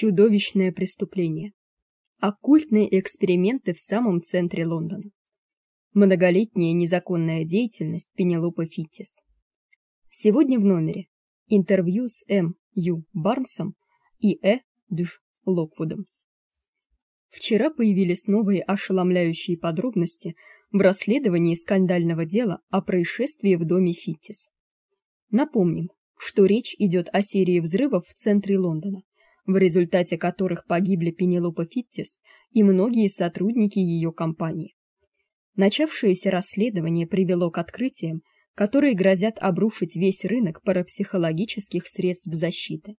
Чудовищное преступление. Оккультные эксперименты в самом центре Лондона. Многолетняя незаконная деятельность Пенелопы Фиттис. Сегодня в номере интервью с М. Ю. Барнсом и Э. Дж. Локвудом. Вчера появились новые ошеломляющие подробности в расследовании скандального дела о происшествии в доме Фиттис. Напомним, что речь идет о серии взрывов в центре Лондона, в результате которых погибли Пенелопа Фиттис и многие сотрудники ее компании. Начавшееся расследование привело к открытиям, которые грозят обрушить весь рынок парапсихологических средств защиты.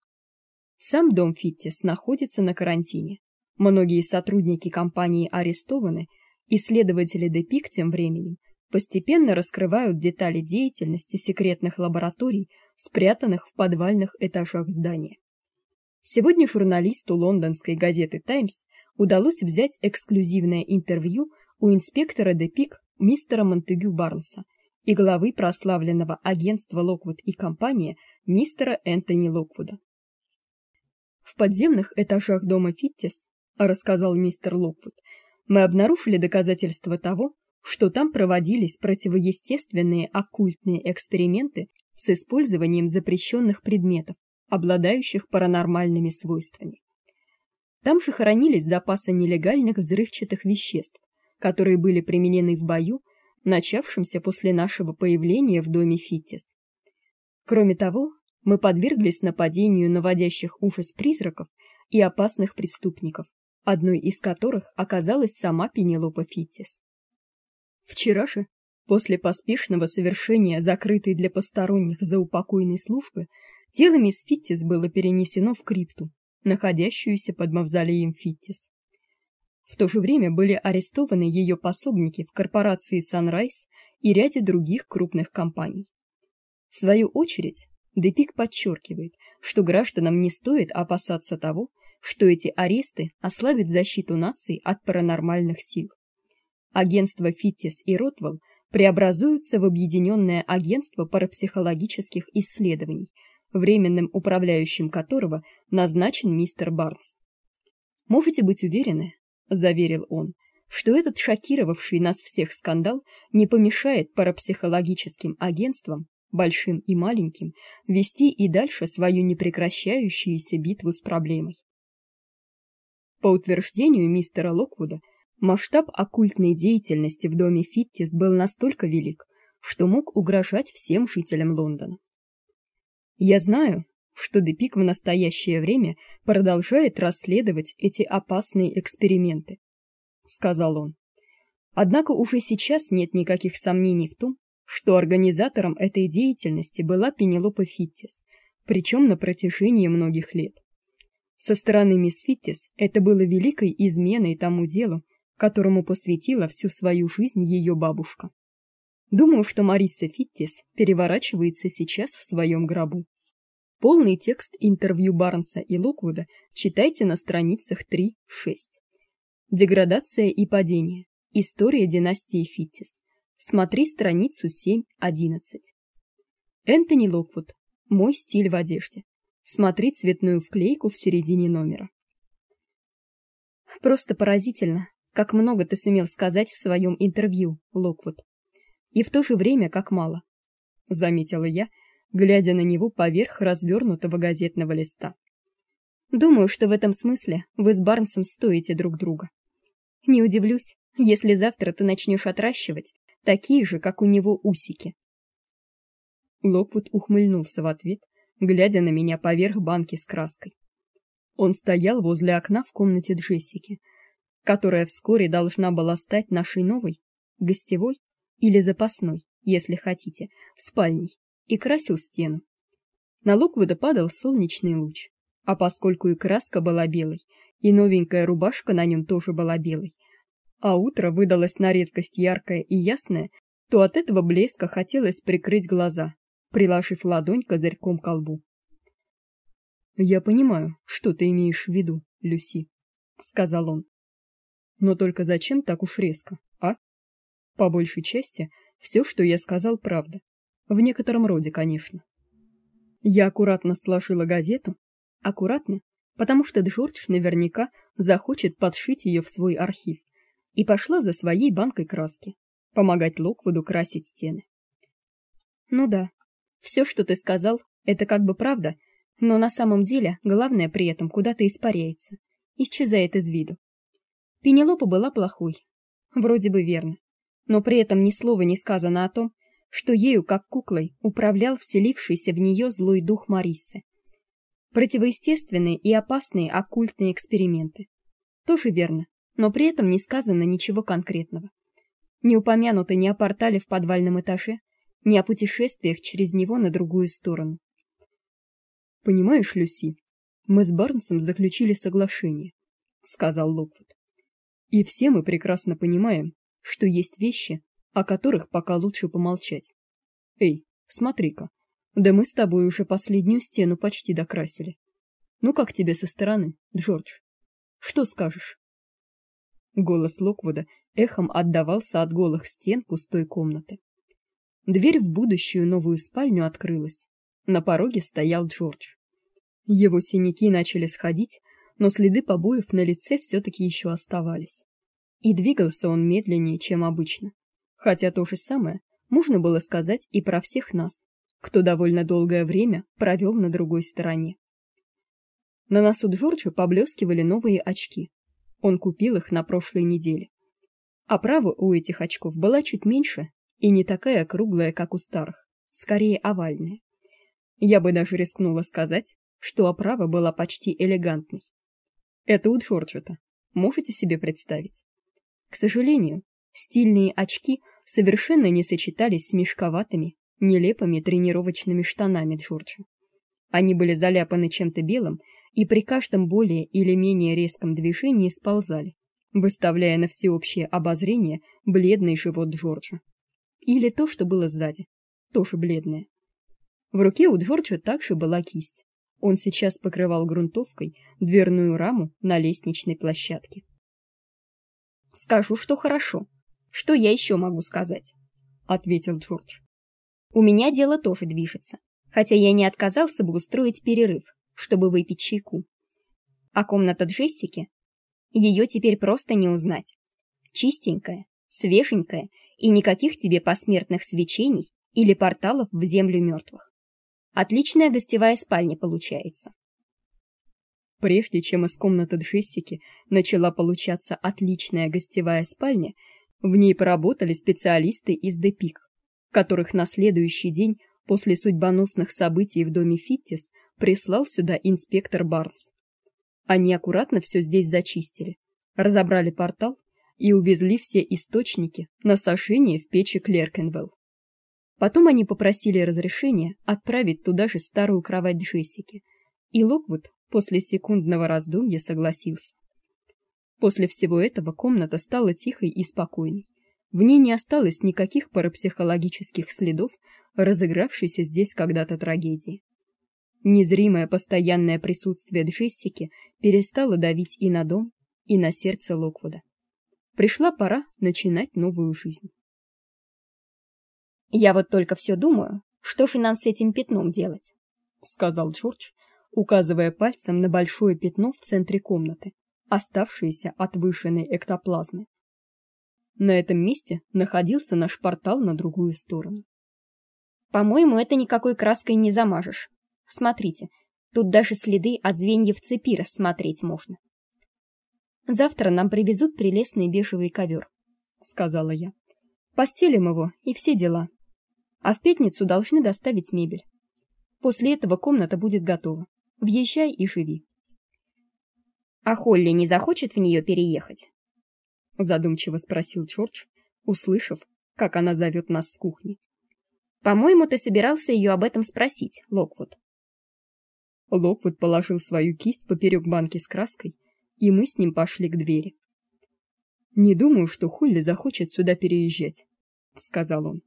Сам дом Фиттис находится на карантине. Многие сотрудники компании арестованы, и следователи Депик тем временем постепенно раскрывают детали деятельности секретных лабораторий, спрятанных в подвальных этажах здания. Сегодня журналисту лондонской газеты Times удалось взять эксклюзивное интервью у инспектора Депик мистера Монтегю Барнса и главы прославленного агентства Локвуд и компания мистера Энтони Локвуда. В подземных этажах дома Фиттис, рассказал мистер Локвуд, мы обнаружили доказательства того, что там проводились противоестественные оккультные эксперименты с использованием запрещенных предметов, обладающих паранормальными свойствами. Там же хранились запасы нелегальных взрывчатых веществ, которые были применены в бою, начавшемся после нашего появления в доме Фиттис. Кроме того, мы подверглись нападению наводящих ужас призраков и опасных преступников, одной из которых оказалась сама Пенелопа Фиттис. Вчера же, после поспешного совершения закрытой для посторонних заупокойной службы, тело мисс Фиттис было перенесено в крипту, находящуюся под мавзолеем Фиттис. В то же время были арестованы ее пособники в корпорации Sunrise и ряде других крупных компаний. В свою очередь, Депик подчеркивает, что гражданам не стоит опасаться того, что эти аресты ослабят защиту нации от паранормальных сил. Агентство Фиттис и Ротвелл преобразуются в объединенное агентство парапсихологических исследований, временным управляющим которого назначен мистер Барнс. Можете быть уверены, заверил он, что этот шокировавший нас всех скандал не помешает парапсихологическим агентствам, большим и маленьким, вести и дальше свою непрекращающуюся битву с проблемой. По утверждению мистера Локвуда, масштаб оккультной деятельности в доме Фиттис был настолько велик, что мог угрожать всем жителям Лондона. Я знаю, что Депик в настоящее время продолжает расследовать эти опасные эксперименты, сказал он. Однако уже сейчас нет никаких сомнений в том, что организатором этой деятельности была Пенелопа Фиттис, причем на протяжении многих лет. Со стороны мисс Фиттис это было великой изменой тому делу, которому посвятила всю свою жизнь ее бабушка. Думаю, что Мариса Фиттис переворачивается сейчас в своем гробу. Полный текст интервью Барнса и Локвуда читайте на страницах 3-6. Деградация и падение. История династии Фиттис. Смотри страницу 7-11. Энтони Локвуд. Мой стиль в одежде. Смотри цветную вклейку в середине номера. Просто поразительно, как много ты сумел сказать в своем интервью, Локвуд. И в то же время как мало, заметила я глядя на него поверх развернутого газетного листа. Думаю, что в этом смысле вы с Барнсом стоите друг друга. Не удивлюсь, если завтра ты начнешь отращивать такие же, как у него усики. Локвуд ухмыльнулся в ответ, глядя на меня поверх банки с краской. Он стоял возле окна в комнате Джессики, которая вскоре должна была стать нашей новой гостевой или запасной, если хотите, спальней и красил стену. На Локвуда падал солнечный луч, а поскольку и краска была белой, и новенькая рубашка на нем тоже была белой, а утро выдалось на редкость яркое и ясное, то от этого блеска хотелось прикрыть глаза, приложив ладонь козырьком к лбу. Я понимаю, что ты имеешь в виду, Люси, сказал он. Но только зачем так уж резко? По большей части все, что я сказал, правда. В некотором роде, конечно. Я аккуратно сложила газету, аккуратно, потому что Джордж наверняка захочет подшить ее в свой архив, и пошла за своей банкой краски, помогать Локвуду красить стены. Ну да, все, что ты сказал, это как бы правда, но на самом деле главное при этом куда-то испаряется, исчезает из виду. Пенелопа была плохой. Вроде бы верно, но при этом ни слова не сказано о том, что ею как куклой управлял вселившийся в нее злой дух Мариссы. Противоестественные и опасные оккультные эксперименты. Тоже верно, но при этом не сказано ничего конкретного. Не упомянуто ни о портале в подвальном этаже, ни о путешествиях через него на другую сторону. Понимаешь, Люси, мы с Барнсом заключили соглашение, сказал Локвуд. И все мы прекрасно понимаем, что есть вещи, о которых пока лучше помолчать. Эй, смотри-ка. Да мы с тобой уже последнюю стену почти докрасили. Ну как тебе со стороны, Джордж? Что скажешь? Голос Локвуда эхом отдавался от голых стен пустой комнаты. Дверь в будущую новую спальню открылась. На пороге стоял Джордж. Его синяки начали сходить, но следы побоев на лице все таки еще оставались. И двигался он медленнее, чем обычно. Хотя то же самое можно было сказать и про всех нас, кто довольно долгое время провел на другой стороне. На носу Джорджа поблескивали новые очки. Он купил их на прошлой неделе. Оправа у этих очков была чуть меньше и не такая круглая, как у старых, скорее овальная. Я бы даже рискнула сказать, что оправа была почти элегантной. Это у Джорджа-то. Можете себе представить? К сожалению, стильные очки совершенно не сочетались с мешковатыми, нелепыми тренировочными штанами Джорджа. Они были заляпаны чем-то белым и при каждом более или менее резком движении сползали, выставляя на всеобщее обозрение бледный живот Джорджа. Или то, что было сзади, тоже бледное. В руке у Джорджа также была кисть. Он сейчас покрывал грунтовкой дверную раму на лестничной площадке. Скажу, что хорошо. Что я еще могу сказать? ответил Джордж. У меня дело тоже движется, хотя я не отказался бы устроить перерыв, чтобы выпить чайку. А комната Джессики, ее теперь просто не узнать. Чистенькая, свеженькая и никаких тебе посмертных свечений или порталов в землю мертвых. Отличная гостевая спальня получается. Прежде чем из комнаты Джессики начала получаться отличная гостевая спальня, в ней поработали специалисты из Депик, которых на следующий день после судьбоносных событий в доме Фиттис прислал сюда инспектор Барнс. Они аккуратно все здесь зачистили, разобрали портал и увезли все источники на сошение в печи Клеркенвелл. Потом они попросили разрешения отправить туда же старую кровать Джессики, и Локвуд после секундного раздумья согласился. После всего этого комната стала тихой и спокойной. В ней не осталось никаких парапсихологических следов разыгравшейся здесь когда-то трагедии. Незримое постоянное присутствие Джессики перестало давить и на дом, и на сердце Локвуда. Пришла пора начинать новую жизнь. Я вот только все думаю, что же с этим пятном делать, сказал Джордж, указывая пальцем на большое пятно в центре комнаты, оставшееся от вышенной эктоплазмы. На этом месте находился наш портал на другую сторону. По-моему, это никакой краской не замажешь. Смотрите, тут даже следы от звеньев цепи рассмотреть можно. Завтра нам привезут прелестный бежевый ковер, сказала я. Постелим его и все дела. А в пятницу должны доставить мебель. После этого комната будет готова. Въезжай и живи. А Холли не захочет в нее переехать? задумчиво спросил Джордж, услышав, как она зовет нас с кухни. По-моему, ты собирался ее об этом спросить, Локвуд. Локвуд положил свою кисть поперек банки с краской, и мы с ним пошли к двери. Не думаю, что Холли захочет сюда переезжать, сказал он.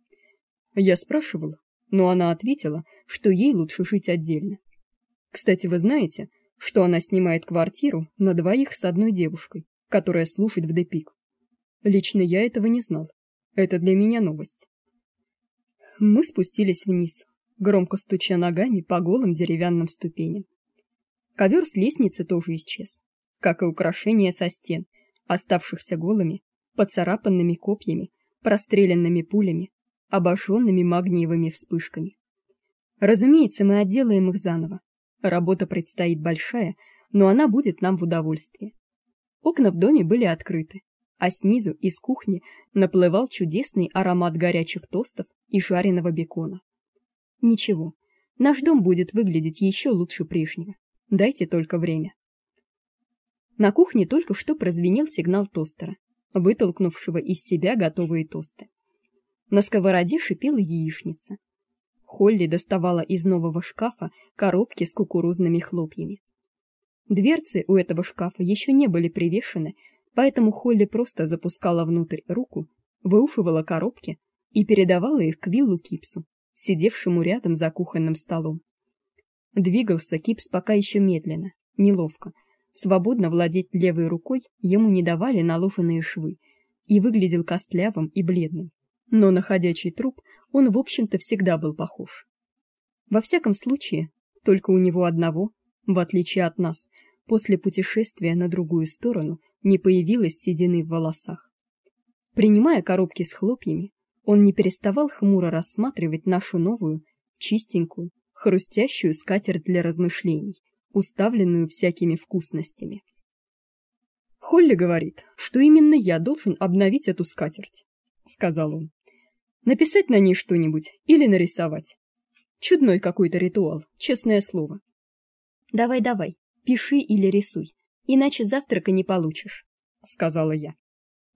Я спрашивал, но она ответила, что ей лучше жить отдельно. Кстати, вы знаете, что она снимает квартиру на двоих с одной девушкой, которая служит в Депик. Лично я этого не знал. Это для меня новость. Мы спустились вниз, громко стуча ногами по голым деревянным ступеням. Ковер с лестницы тоже исчез, как и украшения со стен, оставшихся голыми, поцарапанными копьями, простреленными пулями, обожженными магниевыми вспышками. Разумеется, мы отделаем их заново. Работа предстоит большая, но она будет нам в удовольствие. Окна в доме были открыты, а снизу из кухни наплывал чудесный аромат горячих тостов и жареного бекона. Ничего, наш дом будет выглядеть еще лучше прежнего. Дайте только время. На кухне только что прозвенел сигнал тостера, вытолкнувшего из себя готовые тосты. На сковороде шипела яичница. Холли доставала из нового шкафа коробки с кукурузными хлопьями. Дверцы у этого шкафа еще не были привешены, поэтому Холли просто запускала внутрь руку, выушивала коробки и передавала их к Виллу Кипсу, сидевшему рядом за кухонным столом. Двигался Кипс пока еще медленно, неловко. Свободно владеть левой рукой ему не давали наложенные швы, и выглядел костлявым и бледным. Но на ходячий труп он, в общем-то, всегда был похож. Во всяком случае, только у него одного, в отличие от нас, после путешествия на другую сторону не появилось седины в волосах. Принимая коробки с хлопьями, он не переставал хмуро рассматривать нашу новую, чистенькую, хрустящую скатерть для размышлений, уставленную всякими вкусностями. Холли говорит, что именно я должен обновить эту скатерть, сказал он. Написать на ней что-нибудь или нарисовать. Чудной какой-то ритуал, честное слово. Давай, давай, пиши или рисуй, иначе завтрака не получишь, сказала я.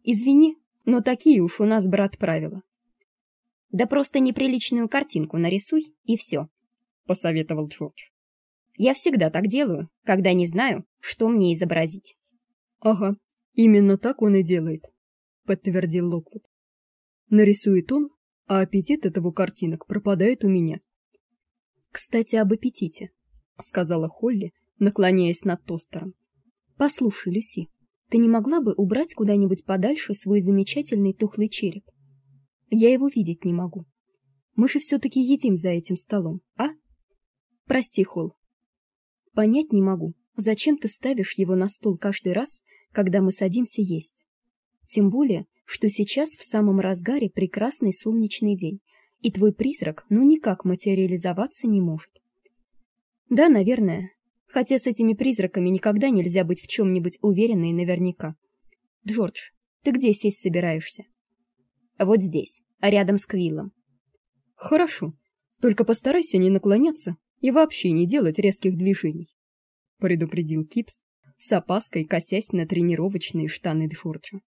Извини, но такие уж у нас брат правила. Да просто неприличную картинку нарисуй и все посоветовал Джордж. Я всегда так делаю, когда не знаю, что мне изобразить. Ага, именно так он и делает, подтвердил Локвуд. Нарисует он, а аппетит от его картинок пропадает у меня. Кстати, об аппетите, сказала Холли, наклоняясь над тостером. Послушай, Люси, ты не могла бы убрать куда-нибудь подальше свой замечательный тухлый череп? Я его видеть не могу. Мы же все таки едим за этим столом, а? Прости, Холл. Понять не могу, зачем ты ставишь его на стол каждый раз, когда мы садимся есть. Тем более, что сейчас в самом разгаре прекрасный солнечный день, и твой призрак ну никак материализоваться не может. Да, наверное. Хотя с этими призраками никогда нельзя быть в чем нибудь уверенной наверняка. Джордж, ты где сесть собираешься? Вот здесь, рядом с Квиллом. Хорошо. Только постарайся не наклоняться и вообще не делать резких движений, предупредил Кипс, с опаской косясь на тренировочные штаны Джорджа.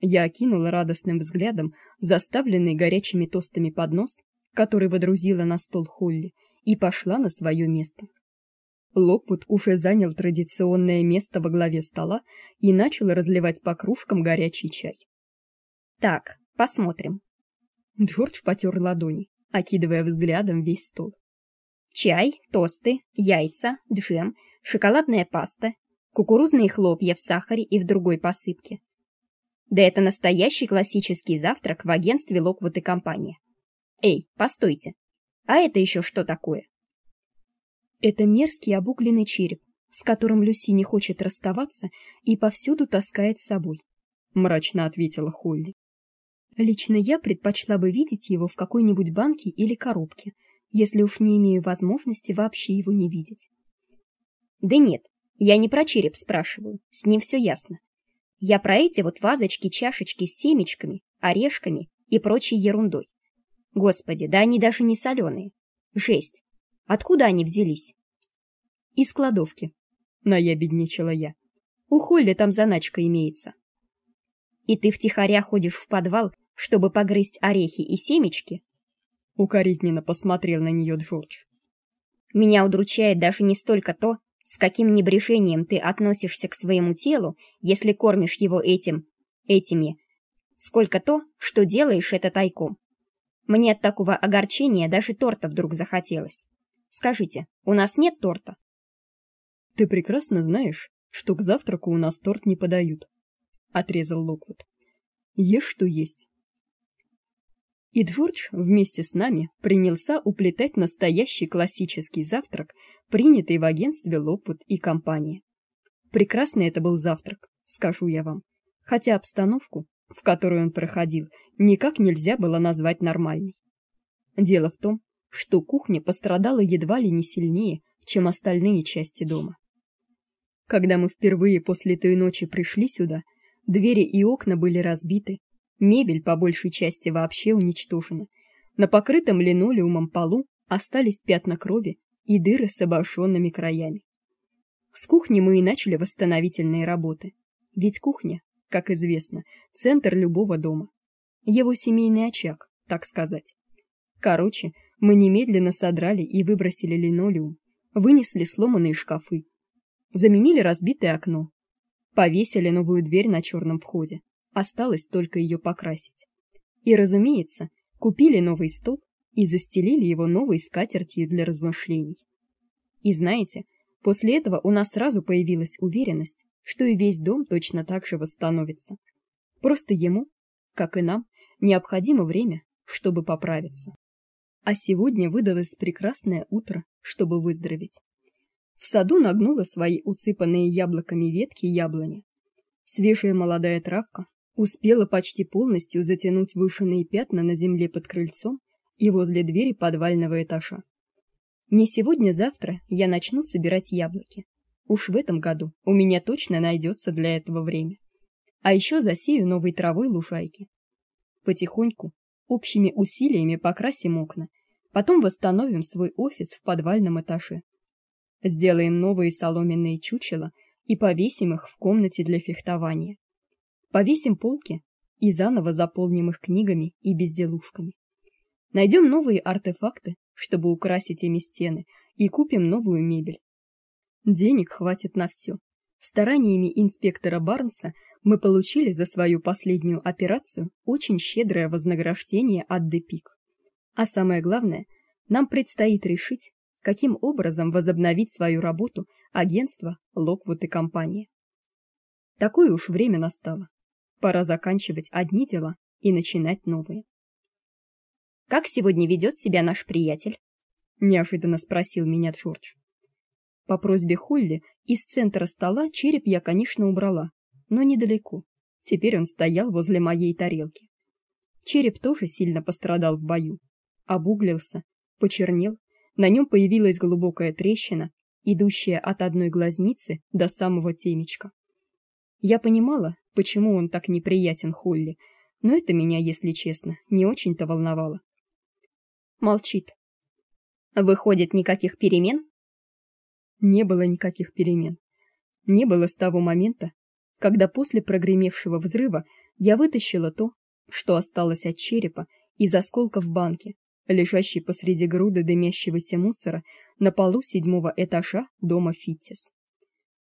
Я окинула радостным взглядом заставленный горячими тостами поднос, который водрузила на стол Холли, и пошла на свое место. Локвуд уже занял традиционное место во главе стола и начал разливать по кружкам горячий чай. Так, посмотрим. Джордж потер ладони, окидывая взглядом весь стол. Чай, тосты, яйца, джем, шоколадная паста, кукурузные хлопья в сахаре и в другой посыпке. Да это настоящий классический завтрак в агентстве Локвуд и компания. Эй, постойте. А это еще что такое? Это мерзкий обугленный череп, с которым Люси не хочет расставаться и повсюду таскает с собой, мрачно ответила Холли. Лично я предпочла бы видеть его в какой-нибудь банке или коробке, если уж не имею возможности вообще его не видеть. Да нет, я не про череп спрашиваю, с ним все ясно. Я про эти вот вазочки-чашечки с семечками, орешками и прочей ерундой. Господи, да они даже не соленые. Жесть. Откуда они взялись? Из кладовки. Наябедничала я. У Холли там заначка имеется. И ты втихаря ходишь в подвал, чтобы погрызть орехи и семечки, укоризненно посмотрел на нее Джордж. Меня удручает даже не столько то, с каким небрежением ты относишься к своему телу, если кормишь его этим, этими, сколько то, что делаешь это тайком. Мне от такого огорчения даже торта вдруг захотелось. Скажите, у нас нет торта? Ты прекрасно знаешь, что к завтраку у нас торт не подают, отрезал Локвуд. Ешь, что есть. И Джордж вместе с нами принялся уплетать настоящий классический завтрак, принятый в агентстве Лопут и компания. Прекрасный это был завтрак, скажу я вам, хотя обстановку, в которой он проходил, никак нельзя было назвать нормальной. Дело в том, что кухня пострадала едва ли не сильнее, чем остальные части дома. Когда мы впервые после той ночи пришли сюда, двери и окна были разбиты, мебель по большей части вообще уничтожена. На покрытом линолеумом полу остались пятна крови и дыры с обожженными краями. С кухни мы и начали восстановительные работы. Ведь кухня, как известно, центр любого дома. Его семейный очаг, так сказать. Короче, мы немедленно содрали и выбросили линолеум, вынесли сломанные шкафы, заменили разбитое окно, повесили новую дверь на черном входе. Осталось только ее покрасить. И, разумеется, купили новый стол и застелили его новой скатертью для размышлений. И знаете, после этого у нас сразу появилась уверенность, что и весь дом точно так же восстановится. Просто ему, как и нам, необходимо время, чтобы поправиться. А сегодня выдалось прекрасное утро, чтобы выздороветь. В саду нагнула свои усыпанные яблоками ветки яблони. Свежая молодая травка успела почти полностью затянуть вышинные пятна на земле под крыльцом и возле двери подвального этажа. Не сегодня-завтра я начну собирать яблоки. Уж в этом году у меня точно найдется для этого время. А еще засею новой травой лужайки. Потихоньку, общими усилиями покрасим окна, потом восстановим свой офис в подвальном этаже. Сделаем новые соломенные чучела и повесим их в комнате для фехтования. Повесим полки и заново заполним их книгами и безделушками. Найдем новые артефакты, чтобы украсить ими стены, и купим новую мебель. Денег хватит на все. Стараниями инспектора Барнса мы получили за свою последнюю операцию очень щедрое вознаграждение от Депик. А самое главное, нам предстоит решить, каким образом возобновить свою работу агентство Локвуд и компания. Такое уж время настало. Пора заканчивать одни дела и начинать новые. Как сегодня ведет себя наш приятель? неожиданно спросил меня Джордж. По просьбе Холли из центра стола череп я, конечно, убрала, но недалеко. Теперь он стоял возле моей тарелки. Череп тоже сильно пострадал в бою, обуглился, почернел на нем появилась глубокая трещина, идущая от одной глазницы до самого темечка. Я понимала, почему он так неприятен Холли, но это меня, если честно, не очень-то волновало. Молчит. Выходит, никаких перемен? Не было никаких перемен. Не было с того момента, когда после прогремевшего взрыва я вытащила то, что осталось от черепа из осколков банки, лежащий посреди груды дымящегося мусора на полу седьмого этажа дома Фиттис.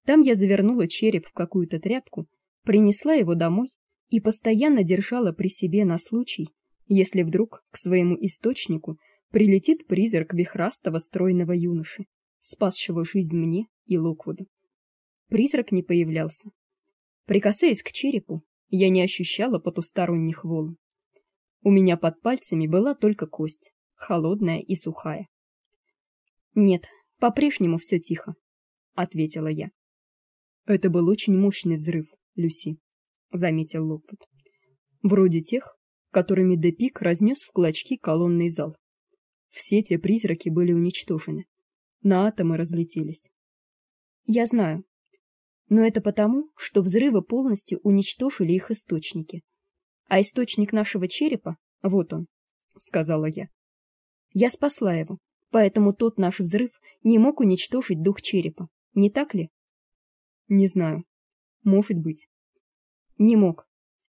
Там я завернула череп в какую-то тряпку, принесла его домой и постоянно держала при себе на случай, если вдруг к своему источнику прилетит призрак вихрастого стройного юноши, спасшего жизнь мне и Локвуду. Призрак не появлялся. Прикасаясь к черепу, я не ощущала потусторонних волн. У меня под пальцами была только кость, холодная и сухая. Нет, по-прежнему все тихо, ответила я. Это был очень мощный взрыв, Люси, заметил Локвуд. Вроде тех, которыми Депик разнес в клочки колонный зал. Все те призраки были уничтожены. На атомы разлетелись. Я знаю. Но это потому, что взрывы полностью уничтожили их источники. А источник нашего черепа, вот он, сказала я. Я спасла его, поэтому тот наш взрыв не мог уничтожить дух черепа, не так ли? Не знаю. Может быть. Не мог.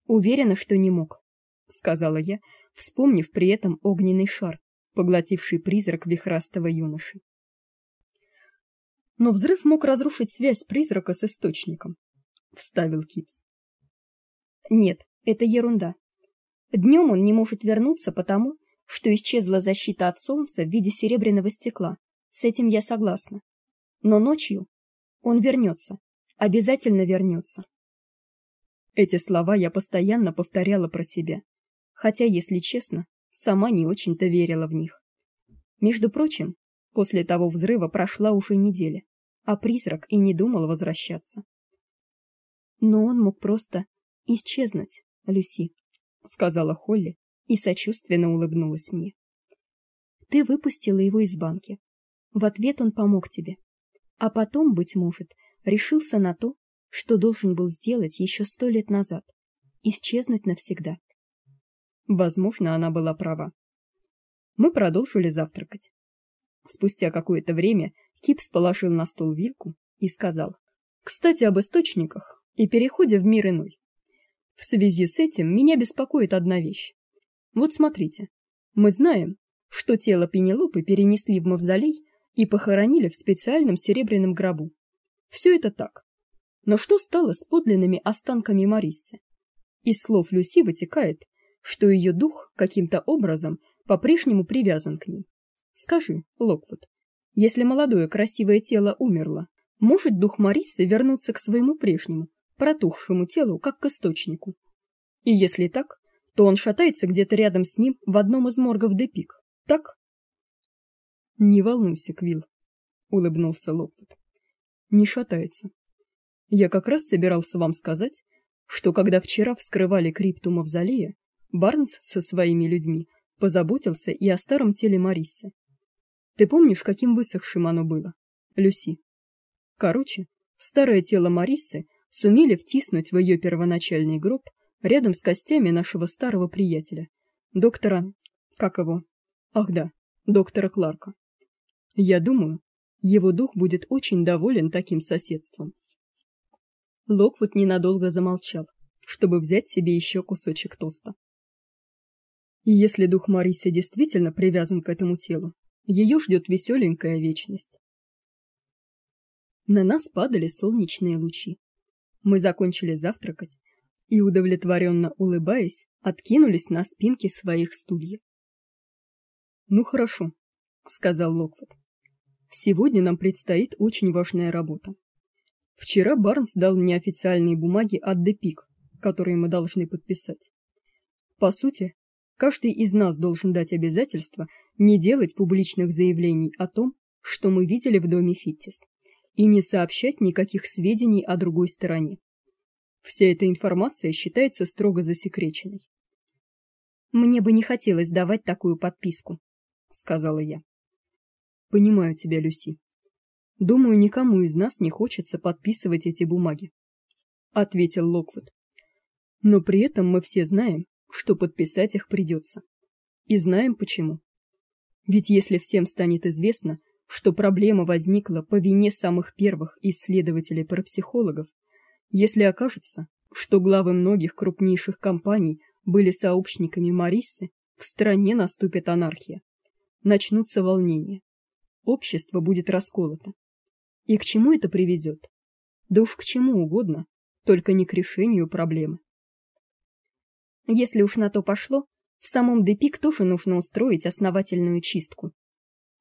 Уверена, что не мог, сказала я, вспомнив при этом огненный шар, поглотивший призрак вихрастого юноши. Но взрыв мог разрушить связь призрака с источником, вставил Кипс. Нет, это ерунда. Днем он не может вернуться потому, что исчезла защита от солнца в виде серебряного стекла. С этим я согласна. Но ночью он вернется, обязательно вернется. Эти слова я постоянно повторяла про себя, хотя, если честно, сама не очень-то верила в них. Между прочим, после того взрыва прошла уже неделя, а призрак и не думал возвращаться. Но он мог просто исчезнуть, Люси, сказала Холли и сочувственно улыбнулась мне. Ты выпустила его из банки. В ответ он помог тебе. А потом, быть может, решился на то, что должен был сделать еще сто лет назад исчезнуть навсегда. Возможно, она была права. Мы продолжили завтракать. Спустя какое-то время Кипс положил на стол вилку и сказал: "Кстати, об источниках и переходе в мир иной. В связи с этим меня беспокоит одна вещь. Вот смотрите. Мы знаем, что тело Пенелопы перенесли в мавзолей и похоронили в специальном серебряном гробу. Все это так. Но что стало с подлинными останками Мариссы? Из слов Люси вытекает, что ее дух каким-то образом по-прежнему привязан к ним. Скажи, Локвуд, если молодое красивое тело умерло, может дух Мариссы вернуться к своему прежнему, протухшему телу, как к источнику? И если так, то он шатается где-то рядом с ним в одном из моргов Депик. Так? Не волнуйся, Квилл, улыбнулся Локвуд. Не шатается. Я как раз собирался вам сказать, что когда вчера вскрывали крипту мавзолея, Барнс со своими людьми позаботился и о старом теле Мариссы. Ты помнишь, каким высохшим оно было, Люси? Короче, старое тело Мариссы сумели втиснуть в ее первоначальный гроб рядом с костями нашего старого приятеля, доктора, как его? Ах да, доктора Кларка. Я думаю, его дух будет очень доволен таким соседством. Локвуд ненадолго замолчал, чтобы взять себе еще кусочек тоста. И если дух Марисы действительно привязан к этому телу, ее ждет веселенькая вечность. На нас падали солнечные лучи. Мы закончили завтракать и удовлетворенно улыбаясь, откинулись на спинки своих стульев. Ну хорошо, сказал Локвуд. Сегодня нам предстоит очень важная работа. Вчера Барнс дал мне официальные бумаги от Депик, которые мы должны подписать. По сути, каждый из нас должен дать обязательство не делать публичных заявлений о том, что мы видели в доме Фиттис, и не сообщать никаких сведений о другой стороне. Вся эта информация считается строго засекреченной. Мне бы не хотелось давать такую подписку, сказала я. Понимаю тебя, Люси. Думаю, никому из нас не хочется подписывать эти бумаги, ответил Локвуд. Но при этом мы все знаем, что подписать их придется. И знаем почему. Ведь если всем станет известно, что проблема возникла по вине самых первых исследователей-парапсихологов, если окажется, что главы многих крупнейших компаний были сообщниками Мариссы, в стране наступит анархия. Начнутся волнения. Общество будет расколото. И к чему это приведет? Да уж к чему угодно, только не к решению проблемы. Если уж на то пошло, в самом Депик тоже нужно устроить основательную чистку.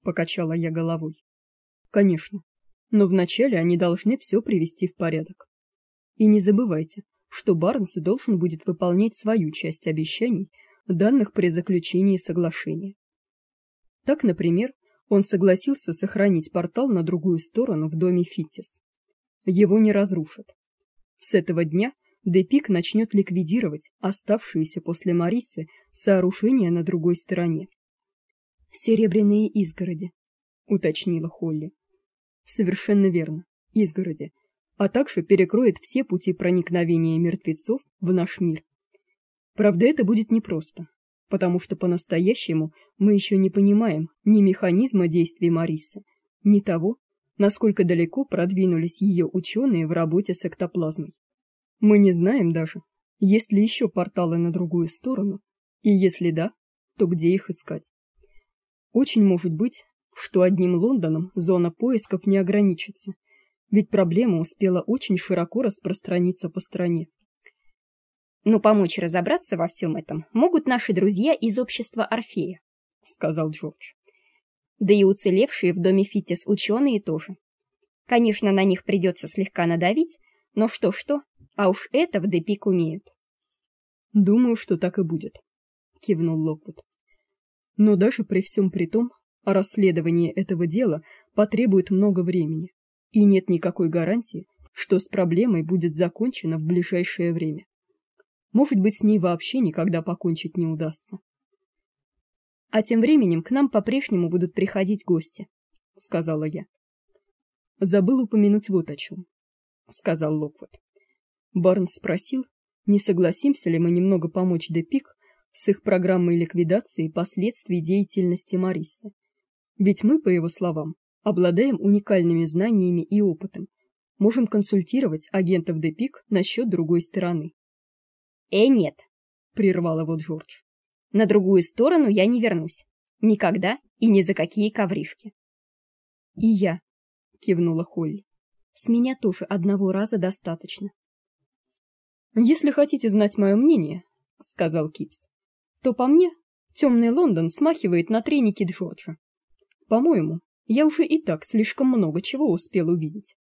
Покачала я головой. Конечно, но вначале они должны все привести в порядок. И не забывайте, что Барнс должен будет выполнять свою часть обещаний, данных при заключении соглашения. Так, например, он согласился сохранить портал на другую сторону в доме Фиттис. Его не разрушат. С этого дня Депик начнет ликвидировать оставшиеся после Марисы сооружения на другой стороне. Серебряные изгороди, уточнила Холли. Совершенно верно. Изгороди, а также перекроет все пути проникновения мертвецов в наш мир. Правда, это будет непросто потому что по-настоящему мы еще не понимаем ни механизма действий Марисы, ни того, насколько далеко продвинулись ее ученые в работе с эктоплазмой. Мы не знаем даже, есть ли еще порталы на другую сторону, и если да, то где их искать. Очень может быть, что одним Лондоном зона поисков не ограничится, ведь проблема успела очень широко распространиться по стране. Но помочь разобраться во всем этом могут наши друзья из общества Орфея, сказал Джордж. Да и уцелевшие в доме Фиттис ученые тоже. Конечно, на них придется слегка надавить, но что-что, а уж это в Депик умеют. Думаю, что так и будет, кивнул Локвуд. Но даже при всем при том, расследование этого дела потребует много времени, и нет никакой гарантии, что с проблемой будет закончено в ближайшее время. Может быть, с ней вообще никогда покончить не удастся. А тем временем к нам по-прежнему будут приходить гости, сказала я. Забыл упомянуть вот о чем, сказал Локвуд. Барнс спросил, не согласимся ли мы немного помочь Депик с их программой ликвидации последствий деятельности Марисы. Ведь мы, по его словам, обладаем уникальными знаниями и опытом. Можем консультировать агентов Депик насчет другой стороны. Э, нет, прервал его Джордж. На другую сторону я не вернусь. Никогда и ни за какие ковришки. И я, кивнула Холли. С меня тоже одного раза достаточно. Если хотите знать мое мнение, сказал Кипс, то по мне темный Лондон смахивает на треники Джорджа. По-моему, я уже и так слишком много чего успел увидеть.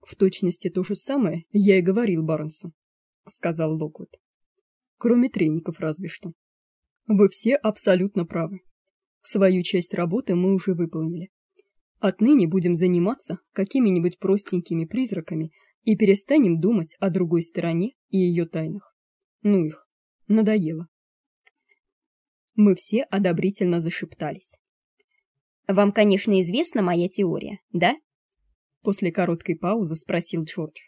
В точности то же самое я и говорил Барнсу, сказал Локвуд. Кроме треников разве что. Вы все абсолютно правы. Свою часть работы мы уже выполнили. Отныне будем заниматься какими-нибудь простенькими призраками и перестанем думать о другой стороне и ее тайнах. Ну их, надоело. Мы все одобрительно зашептались. Вам, конечно, известна моя теория, да? После короткой паузы спросил Джордж.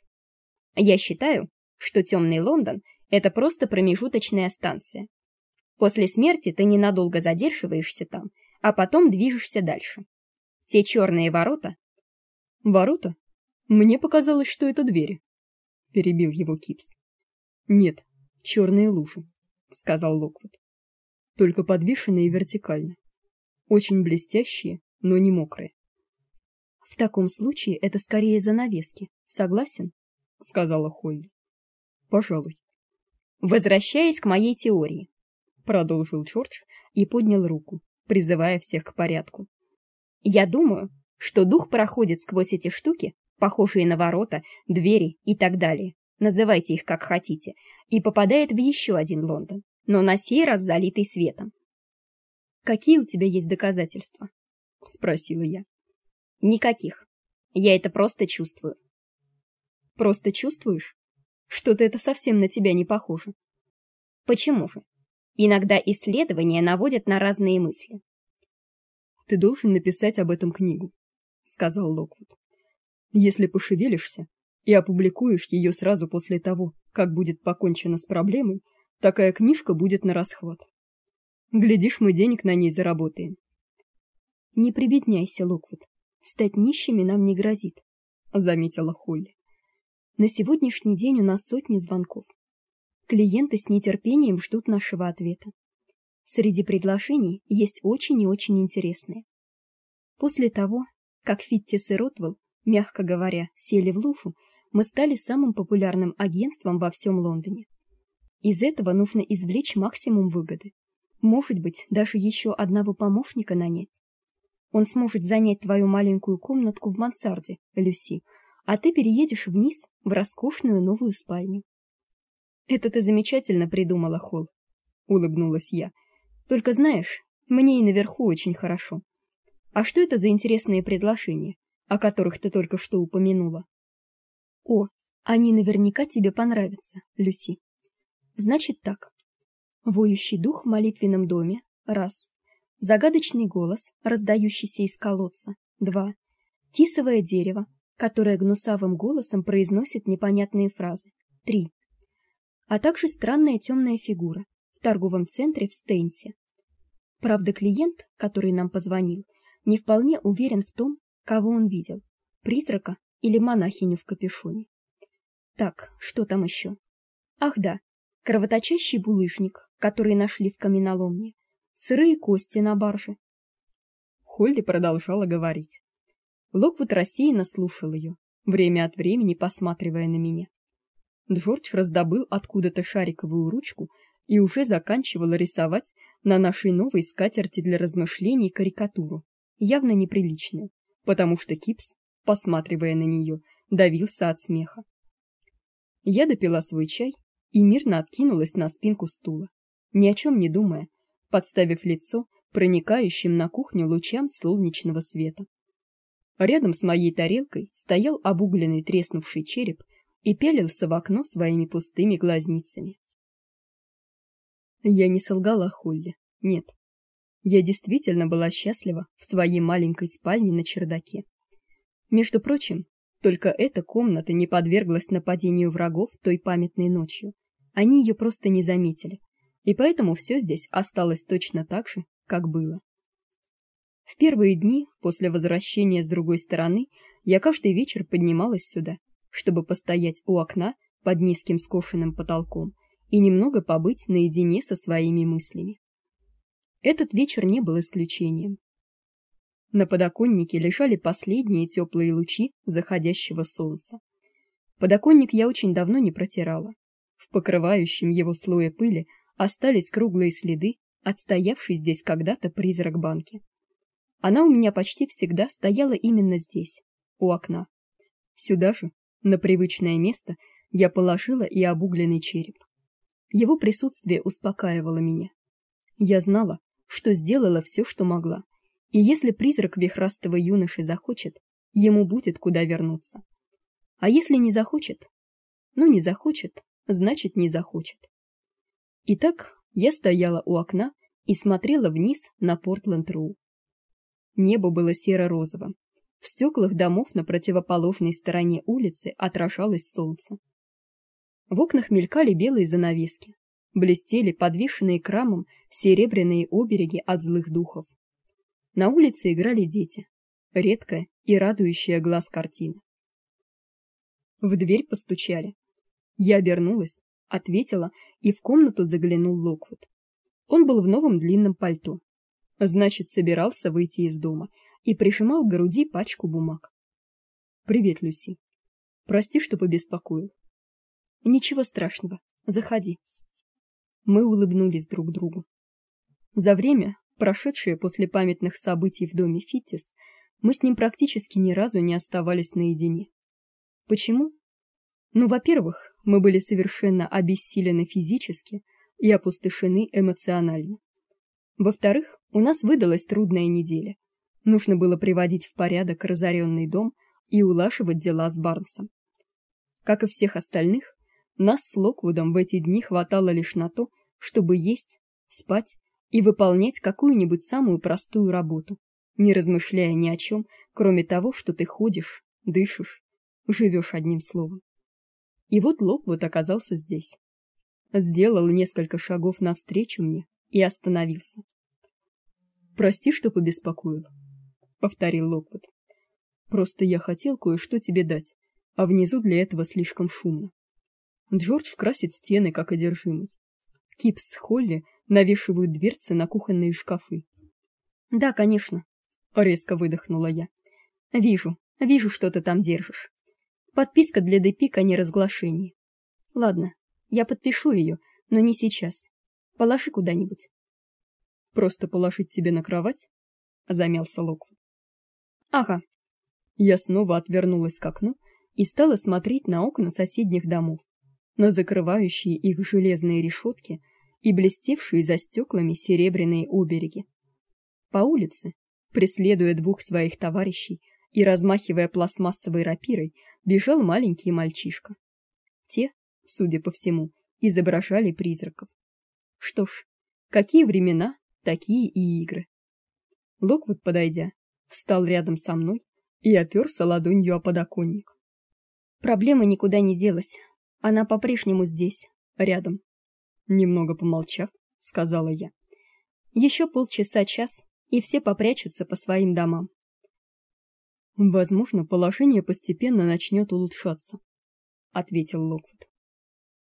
Я считаю, что темный Лондон это просто промежуточная станция. После смерти ты ненадолго задерживаешься там, а потом движешься дальше. Те черные ворота? Ворота? Мне показалось, что это двери. Перебил его Кипс. Нет, черные лужи, сказал Локвуд. Только подвешенные вертикально. Очень блестящие, но не мокрые. В таком случае это скорее занавески. Согласен? сказала Холли. Пожалуй. Возвращаясь к моей теории, продолжил Чёрч и поднял руку, призывая всех к порядку. Я думаю, что дух проходит сквозь эти штуки, похожие на ворота, двери и так далее. Называйте их как хотите, и попадает в еще один Лондон, но на сей раз залитый светом. Какие у тебя есть доказательства? спросила я. Никаких. Я это просто чувствую. Просто чувствуешь? Что-то это совсем на тебя не похоже. Почему же? Иногда исследования наводят на разные мысли. Ты должен написать об этом книгу, сказал Локвуд. Если пошевелишься и опубликуешь ее сразу после того, как будет покончено с проблемой, такая книжка будет на расхват. Глядишь, мы денег на ней заработаем. Не прибедняйся, Локвуд. Стать нищими нам не грозит, заметила Холли. На сегодняшний день у нас сотни звонков. Клиенты с нетерпением ждут нашего ответа. Среди предложений есть очень и очень интересные. После того, как Фиттис и Ротвелл, мягко говоря, сели в лужу, мы стали самым популярным агентством во всем Лондоне. Из этого нужно извлечь максимум выгоды. Может быть, даже еще одного помощника нанять. Он сможет занять твою маленькую комнатку в мансарде, Люси, а ты переедешь вниз в роскошную новую спальню. Это ты замечательно придумала, Холл, улыбнулась я. Только знаешь, мне и наверху очень хорошо. А что это за интересные предложения, о которых ты только что упомянула? О, они наверняка тебе понравятся, Люси. Значит так. Воющий дух в молитвенном доме раз. Загадочный голос, раздающийся из колодца два. Тисовое дерево, которая гнусавым голосом произносит непонятные фразы. 3. А также странная темная фигура в торговом центре в Стейнсе. Правда, клиент, который нам позвонил, не вполне уверен в том, кого он видел: призрака или монахиню в капюшоне. Так, что там еще? Ах да, кровоточащий булыжник, который нашли в каменоломне, сырые кости на барже. Холли продолжала говорить. Локвуд рассеянно слушал ее, время от времени посматривая на меня. Джордж раздобыл откуда-то шариковую ручку и уже заканчивал рисовать на нашей новой скатерти для размышлений карикатуру, явно неприличную, потому что Кипс, посматривая на нее, давился от смеха. Я допила свой чай и мирно откинулась на спинку стула, ни о чем не думая, подставив лицо проникающим на кухню лучам солнечного света. Рядом с моей тарелкой стоял обугленный треснувший череп и пялился в окно своими пустыми глазницами. Я не солгала Холли. Нет. Я действительно была счастлива в своей маленькой спальне на чердаке. Между прочим, только эта комната не подверглась нападению врагов той памятной ночью. Они ее просто не заметили, и поэтому все здесь осталось точно так же, как было. В первые дни после возвращения с другой стороны я каждый вечер поднималась сюда, чтобы постоять у окна под низким скошенным потолком и немного побыть наедине со своими мыслями. Этот вечер не был исключением. На подоконнике лежали последние теплые лучи заходящего солнца. Подоконник я очень давно не протирала. В покрывающем его слое пыли остались круглые следы отстоявший здесь когда-то призрак банки. Она у меня почти всегда стояла именно здесь, у окна. Сюда же, на привычное место, я положила и обугленный череп. Его присутствие успокаивало меня. Я знала, что сделала все, что могла. И если призрак вихрастого юноши захочет, ему будет куда вернуться. А если не захочет? Ну не захочет, значит, не захочет. Итак, я стояла у окна и смотрела вниз на Портленд-Роу. Небо было серо-розовым. В стеклах домов на противоположной стороне улицы отражалось солнце. В окнах мелькали белые занавески, блестели подвешенные к рамам серебряные обереги от злых духов. На улице играли дети. Редкая и радующая глаз картина. В дверь постучали. Я обернулась, ответила, и в комнату заглянул Локвуд. Он был в новом длинном пальто. Значит, собирался выйти из дома и прижимал к груди пачку бумаг. Привет, Люси. Прости, что побеспокоил. Ничего страшного. Заходи. Мы улыбнулись друг другу. За время, прошедшее после памятных событий в доме Фиттис, мы с ним практически ни разу не оставались наедине. Почему? Ну, во-первых, мы были совершенно обессилены физически и опустошены эмоционально. Во-вторых, у нас выдалась трудная неделя. Нужно было приводить в порядок разоренный дом и улаживать дела с Барнсом. Как и всех остальных, нас с Локвудом в эти дни хватало лишь на то, чтобы есть, спать и выполнять какую-нибудь самую простую работу, не размышляя ни о чем, кроме того, что ты ходишь, дышишь, живешь одним словом. И вот Локвуд оказался здесь. Сделал несколько шагов навстречу мне и остановился. Прости, что побеспокоил, повторил Локвуд. Просто я хотел кое-что тебе дать, а внизу для этого слишком шумно. Джордж красит стены как одержимый. Кипс с Холли навешивают дверцы на кухонные шкафы. Да, конечно, резко выдохнула я. Вижу, вижу, что ты там держишь. Подписка для Депик о неразглашении. Ладно, я подпишу ее, но не сейчас. Положи куда-нибудь. Просто положить тебе на кровать? замялся Локвуд. Ага. Я снова отвернулась к окну и стала смотреть на окна соседних домов на закрывающие их железные решетки и блестевшие за стеклами серебряные обереги. По улице, преследуя двух своих товарищей и размахивая пластмассовой рапирой, бежал маленький мальчишка. Те, судя по всему, изображали призраков. Что ж, какие времена, такие и игры. Локвуд, подойдя, встал рядом со мной и оперся ладонью о подоконник. Проблема никуда не делась, она по-прежнему здесь, рядом. Немного помолчав, сказала я. Еще полчаса-час, и все попрячутся по своим домам. Возможно, положение постепенно начнет улучшаться, ответил Локвуд.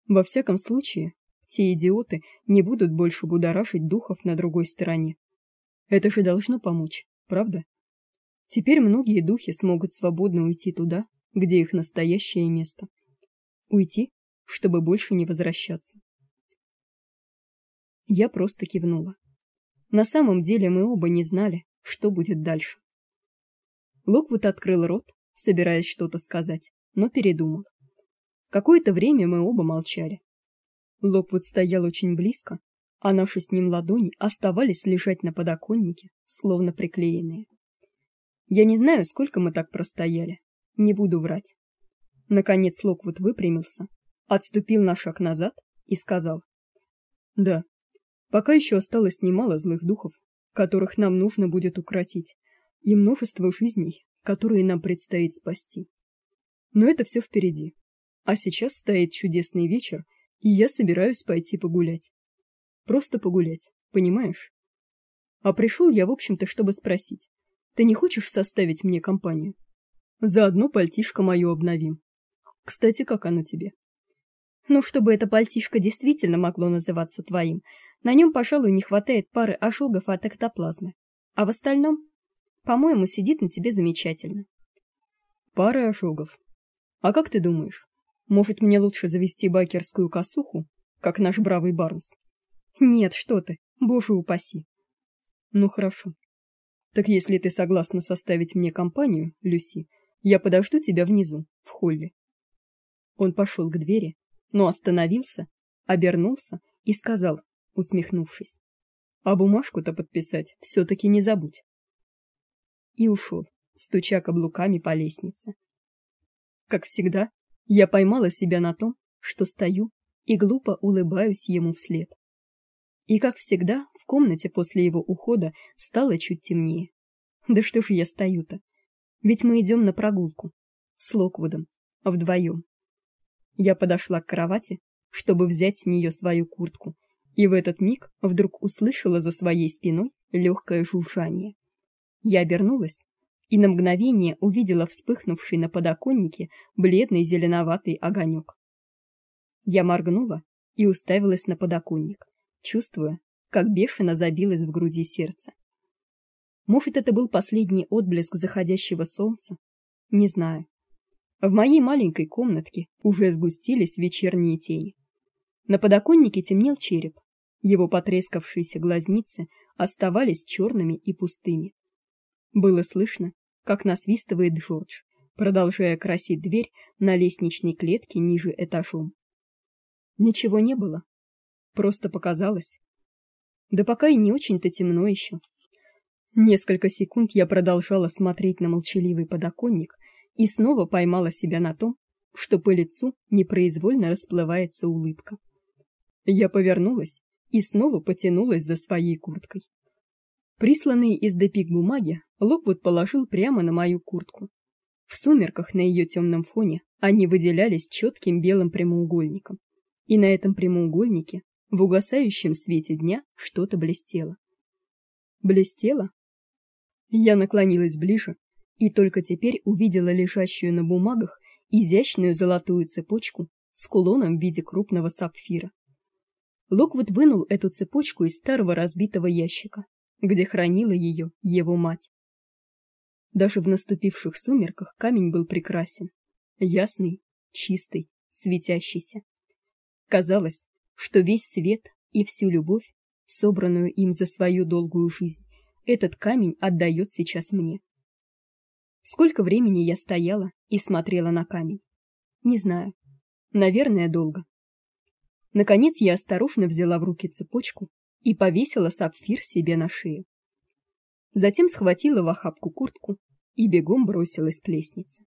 Во всяком случае, те идиоты не будут больше будоражить духов на другой стороне. Это же должно помочь, правда? Теперь многие духи смогут свободно уйти туда, где их настоящее место. Уйти, чтобы больше не возвращаться. Я просто кивнула. На самом деле мы оба не знали, что будет дальше. Локвуд открыл рот, собираясь что-то сказать, но передумал. Какое-то время мы оба молчали. Локвуд стоял очень близко, а наши с ним ладони оставались лежать на подоконнике, словно приклеенные. Я не знаю, сколько мы так простояли, не буду врать. Наконец Локвуд выпрямился, отступил на шаг назад и сказал: "Да. Пока еще осталось немало злых духов, которых нам нужно будет укротить, и множество жизней, которые нам предстоит спасти. Но это все впереди. А сейчас стоит чудесный вечер, и я собираюсь пойти погулять. Просто погулять, понимаешь? А пришел я, в общем-то, чтобы спросить: ты не хочешь составить мне компанию? Заодно пальтишко моё обновим. Кстати, как оно тебе? Ну, чтобы это пальтишко действительно могло называться твоим, на нем, пожалуй, не хватает пары ошогов от эктоплазмы. А в остальном, по-моему, сидит на тебе замечательно. Пары ошогов. А как ты думаешь, может, мне лучше завести байкерскую косуху, как наш бравый Барнс? Нет, что ты, боже упаси. Ну хорошо. Так если ты согласна составить мне компанию, Люси, я подожду тебя внизу, в холле. Он пошел к двери, но остановился, обернулся и сказал, усмехнувшись: "А бумажку-то подписать все таки не забудь". И ушел, стуча каблуками по лестнице. Как всегда, я поймала себя на том, что стою и глупо улыбаюсь ему вслед. И как всегда, в комнате после его ухода стало чуть темнее. Да что ж я стою-то? Ведь мы идем на прогулку с Локвудом, вдвоем. Я подошла к кровати, чтобы взять с нее свою куртку, и в этот миг вдруг услышала за своей спиной легкое жужжание. Я обернулась и на мгновение увидела вспыхнувший на подоконнике бледный зеленоватый огонек. Я моргнула и уставилась на подоконник чувствуя, как бешено забилось в груди сердце. Может, это был последний отблеск заходящего солнца? Не знаю. В моей маленькой комнатке уже сгустились вечерние тени. На подоконнике темнел череп. Его потрескавшиеся глазницы оставались черными и пустыми. Было слышно, как насвистывает Джордж, продолжая красить дверь на лестничной клетке ниже этажом. Ничего не было, Просто показалось. Да пока и не очень-то темно еще. Несколько секунд я продолжала смотреть на молчаливый подоконник и снова поймала себя на том, что по лицу непроизвольно расплывается улыбка. Я повернулась и снова потянулась за своей курткой. Присланные из Депик бумаги Локвуд положил прямо на мою куртку. В сумерках на ее темном фоне они выделялись четким белым прямоугольником. И на этом прямоугольнике в угасающем свете дня что-то блестело. Блестело? Я наклонилась ближе и только теперь увидела лежащую на бумагах изящную золотую цепочку с кулоном в виде крупного сапфира. Локвуд вынул эту цепочку из старого разбитого ящика, где хранила ее его мать. Даже в наступивших сумерках камень был прекрасен, ясный, чистый, светящийся. Казалось, что весь свет и всю любовь, собранную им за свою долгую жизнь, этот камень отдает сейчас мне. Сколько времени я стояла и смотрела на камень? Не знаю. Наверное, долго. Наконец я осторожно взяла в руки цепочку и повесила сапфир себе на шею. Затем схватила в охапку куртку и бегом бросилась к лестнице.